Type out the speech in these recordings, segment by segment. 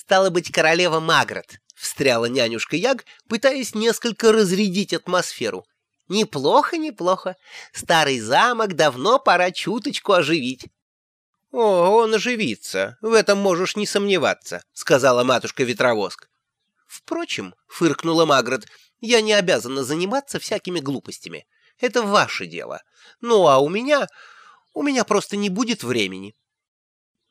Стало быть, королева Магрот, — встряла нянюшка Яг, пытаясь несколько разрядить атмосферу. Неплохо, неплохо. Старый замок давно пора чуточку оживить. — О, он оживится, в этом можешь не сомневаться, — сказала матушка-ветровоск. — Впрочем, — фыркнула Магрот, — я не обязана заниматься всякими глупостями. Это ваше дело. Ну, а у меня... у меня просто не будет времени.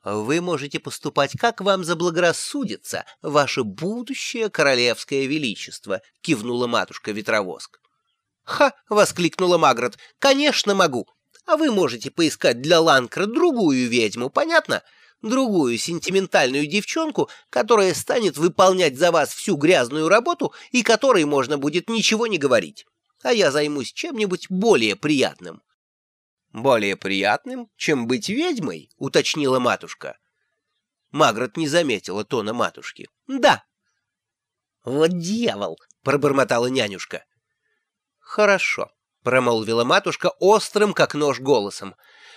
Вы можете поступать, как вам заблагорассудится, ваше будущее королевское величество, — кивнула матушка-ветровоск. — Ха! — воскликнула Магрот. — Конечно, могу. А вы можете поискать для Ланкра другую ведьму, понятно? Другую сентиментальную девчонку, которая станет выполнять за вас всю грязную работу и которой можно будет ничего не говорить. А я займусь чем-нибудь более приятным. «Более приятным, чем быть ведьмой?» — уточнила матушка. Магрот не заметила тона матушки. «Да». «Вот дьявол!» — пробормотала нянюшка. «Хорошо», — промолвила матушка острым, как нож, голосом.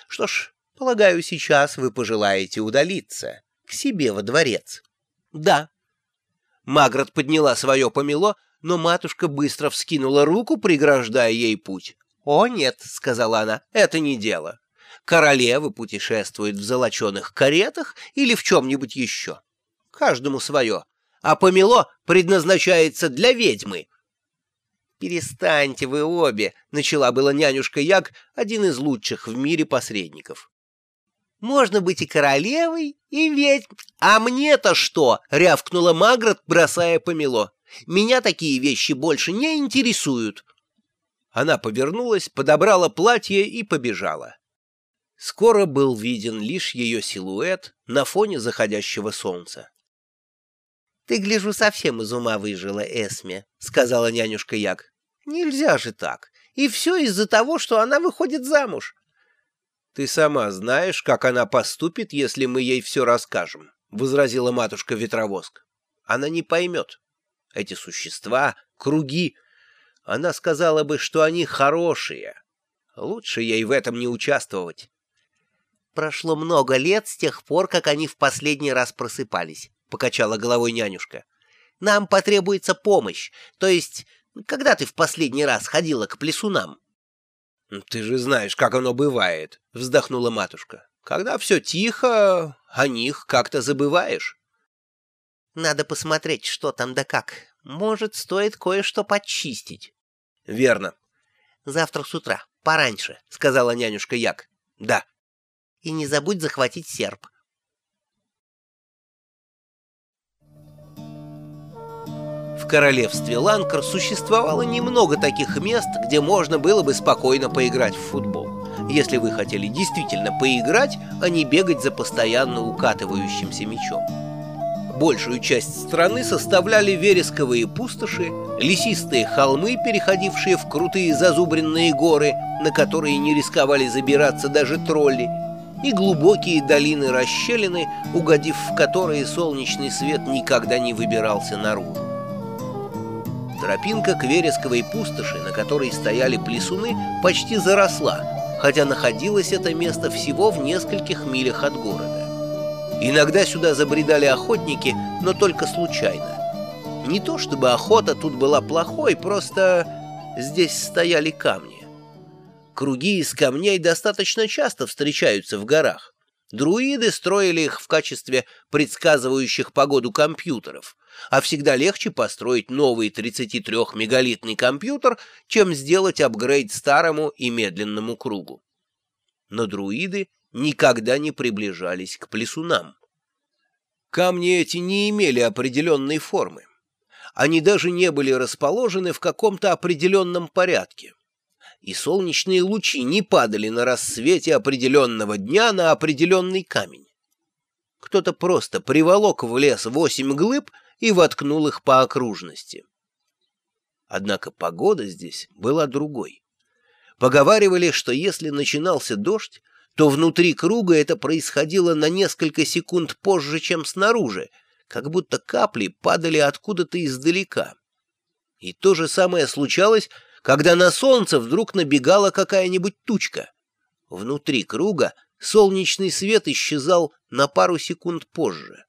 «Что ж, полагаю, сейчас вы пожелаете удалиться к себе во дворец». «Да». Магрот подняла свое помело, но матушка быстро вскинула руку, преграждая ей путь. «О, нет», — сказала она, — «это не дело. Королевы путешествуют в золоченых каретах или в чем-нибудь еще. Каждому свое. А помело предназначается для ведьмы». «Перестаньте вы обе», — начала была нянюшка Як, один из лучших в мире посредников. «Можно быть и королевой, и ведьм. А мне-то что?» — рявкнула Магрот, бросая помело. «Меня такие вещи больше не интересуют». Она повернулась, подобрала платье и побежала. Скоро был виден лишь ее силуэт на фоне заходящего солнца. — Ты, гляжу, совсем из ума выжила, Эсме, — сказала нянюшка Як. — Нельзя же так. И все из-за того, что она выходит замуж. — Ты сама знаешь, как она поступит, если мы ей все расскажем, — возразила матушка Ветровоск. — Она не поймет. Эти существа, круги, она сказала бы, что они хорошие. Лучше ей в этом не участвовать. Прошло много лет с тех пор, как они в последний раз просыпались, — покачала головой нянюшка. Нам потребуется помощь, то есть, когда ты в последний раз ходила к плесунам? — Ты же знаешь, как оно бывает, — вздохнула матушка. — Когда все тихо, о них как-то забываешь. — Надо посмотреть, что там да как. Может, стоит кое-что подчистить. — Верно. — Завтра с утра, пораньше, — сказала нянюшка Як. — Да. — И не забудь захватить серп. В королевстве Ланкар существовало немного таких мест, где можно было бы спокойно поиграть в футбол. Если вы хотели действительно поиграть, а не бегать за постоянно укатывающимся мячом. Большую часть страны составляли вересковые пустоши, лесистые холмы, переходившие в крутые зазубренные горы, на которые не рисковали забираться даже тролли, и глубокие долины-расщелины, угодив в которые солнечный свет никогда не выбирался наружу. Тропинка к вересковой пустоши, на которой стояли плесуны, почти заросла, хотя находилось это место всего в нескольких милях от города. Иногда сюда забредали охотники, но только случайно. Не то чтобы охота тут была плохой, просто здесь стояли камни. Круги из камней достаточно часто встречаются в горах. Друиды строили их в качестве предсказывающих погоду компьютеров, а всегда легче построить новый 33-мегалитный компьютер, чем сделать апгрейд старому и медленному кругу. Но друиды никогда не приближались к плесунам. Камни эти не имели определенной формы. Они даже не были расположены в каком-то определенном порядке. И солнечные лучи не падали на рассвете определенного дня на определенный камень. Кто-то просто приволок в лес восемь глыб и воткнул их по окружности. Однако погода здесь была другой. Поговаривали, что если начинался дождь, то внутри круга это происходило на несколько секунд позже, чем снаружи, как будто капли падали откуда-то издалека. И то же самое случалось, когда на солнце вдруг набегала какая-нибудь тучка. Внутри круга солнечный свет исчезал на пару секунд позже.